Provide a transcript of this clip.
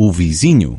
o vizinho.